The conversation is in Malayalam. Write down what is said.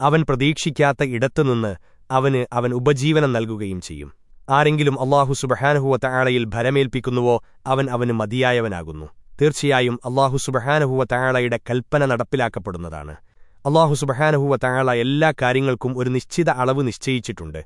അവൻ പ്രതീക്ഷിക്കാത്ത ഇടത്തുനിന്ന് അവന് അവൻ ഉപജീവനം നൽകുകയും ചെയ്യും. ആരെങ്കിലും അള്ളാഹു സുബഹാനഹുവ താളയിൽ ഭരമേൽപ്പിക്കുന്നുവോ അവൻ അവന് മതിയായവനാകുന്നു. തീർച്ചയായും അള്ളാഹു സുബഹാനഹുവ താളയുടെ കൽപ്പന നടപ്പിലാക്കപ്പെടുന്നതാണ്. അള്ളാഹു സുബഹാനഹുവ താള എല്ലാ കാര്യങ്ങൾക്കും ഒരു നിശ്ചിത അളവ് നിശ്ചയിച്ചിട്ടുണ്ട്.